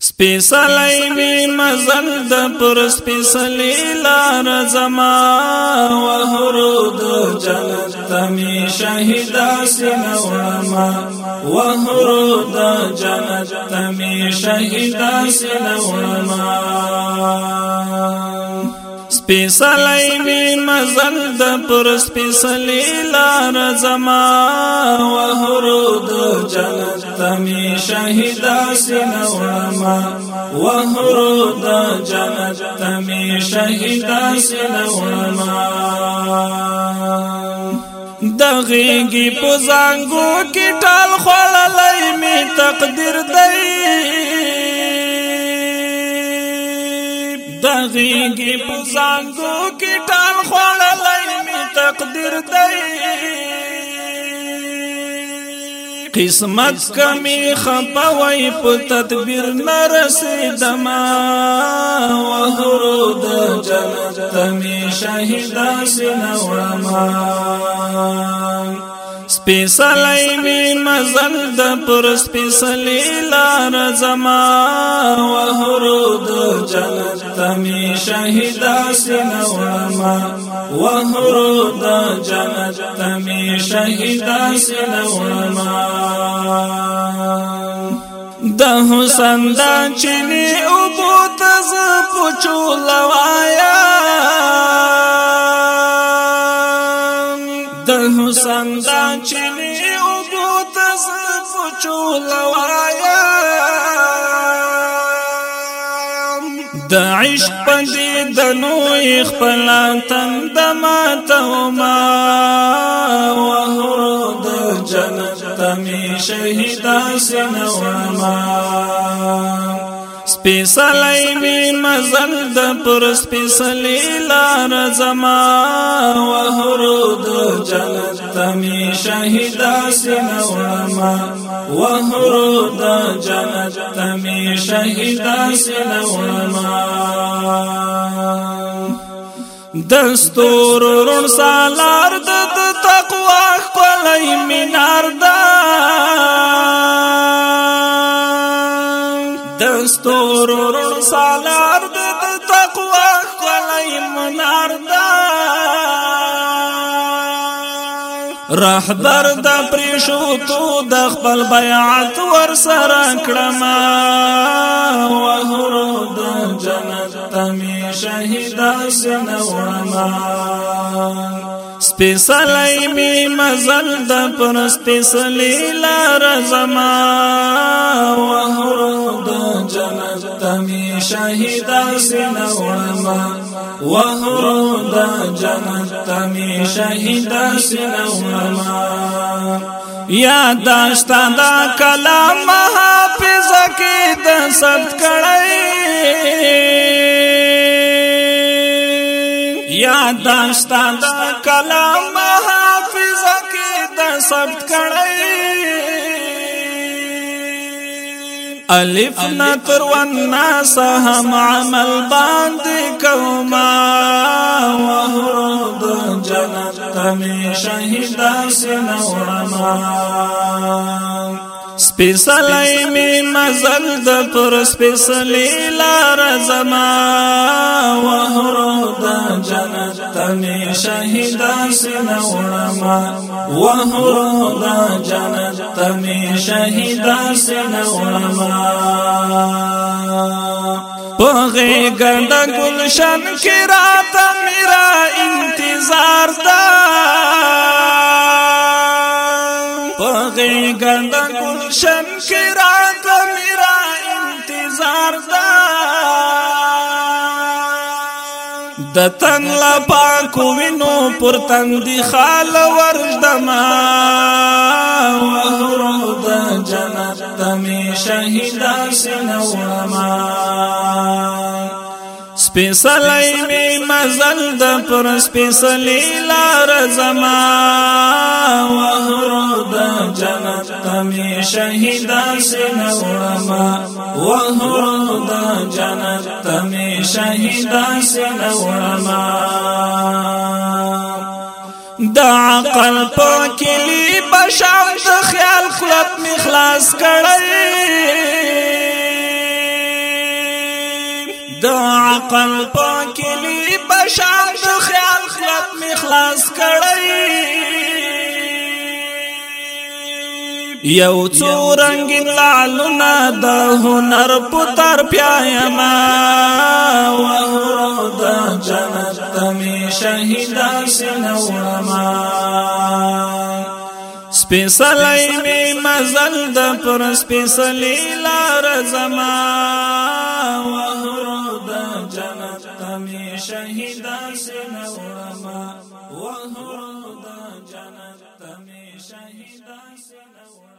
سپیسلی می مزل د پر سپیسلی لار زما وحرود جنت تمی شهید سنورما وحرود جنت تمی شهید سنورما سپیسلی می مزل د پر سپیسلی لار زما وحرود جنت تمی شهیدا سنورما وحرود جنت تمی شهیدا سنورما دغیگی پزانگو کی ٹال خواللی می تق غیږي په زنګو کې ټال خوړلای می تقدیر دی قسمت کمی خپوي په تدبیر نرسي دما وحرود جنت تمی شهدا سنورما سپیسلی می مزل د پر سپیسلی لار زما شهدا سنواما وهرو د جنت تمي شهدا سنواما د حسن د چني او بوت ز پوچو لوایا د حسن د چني او بوت ز پوچو لوایا د عشق پدې د نوې خپل تن د ماته ما وهرو د جنت می شهدا سنوا ما سپیسلی می مزل د پر سپیسلی لار زما وحرود جنت تمی شهیدا سنوما وحرود جنت تمی شهیدا سنوما دستور رون سالار د تقوا خپل مینار دا دستور رون سالار د تقوا کولای منار دا رهبر د پریشو تو د خپل بیعت ور سره کړم وهر د جنت تمی شهید سنورما سپیسلی می مزل د پر سپیسلی لار زما وهر د جنت تمی شهیدا سینا وړما وهرو دا جنت تمی شهیدا سینا وړما یا داشتا دا کلام حافظ کی د سب کړي یا داشتا دا کلام حافظ کی د سب کړي الف نا والناس هم عمل باندي كوما وهر جنت می سنورما سپیسلی می مزل د پر سپیسلی لار زما وحرو د جنت می شهید سن و وحرو د جنت می شهید سن وړما پغه گند گلشن کی رات میرا انتظار دا پغه گند شمشم کې را د میرا انتظار دا د تن لا پاک وینو پر تن دی خال ورجدما وهرو د جنت تمی شهیدا سنوما سپیسلی می مزل د پر سپیسلی لار زما وهرو جنت تمی شهیدا سین وړما وهرو دا جنت تمی شهیدا سین وړما دا عقل پاکلی بشم د خیال خلط می خلاص کړی دا عقل پاکلی بشم د خیال خلط می خلاص کړی یو څو رنگین لالونه د هنر پتر پیاما وهرو د جنت تمی شهیدا سنورما سپیسلی می مزل د پر سپیسلی لار زما وهرو د جنت تمی شهیدا سنورما وهرو د جنت تمی شهیدان سنور